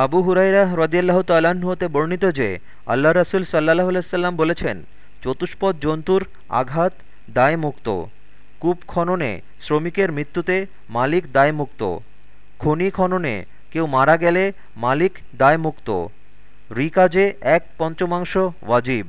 আবু হুরাইরা হ্রদিয়াল্লাহ তাল্লাহ্ন হতে বর্ণিত যে আল্লাহ রসুল সাল্লাহ সাল্লাম বলেছেন, চতুষ্পদ জন্তুর আঘাত দায়মুক্ত। কূপ খননে শ্রমিকের মৃত্যুতে মালিক দায়মুক্ত। খনি খননে কেউ মারা গেলে মালিক দায়মুক্ত। রিকাজে এক পঞ্চমাংশ ওয়াজিব।